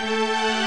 Música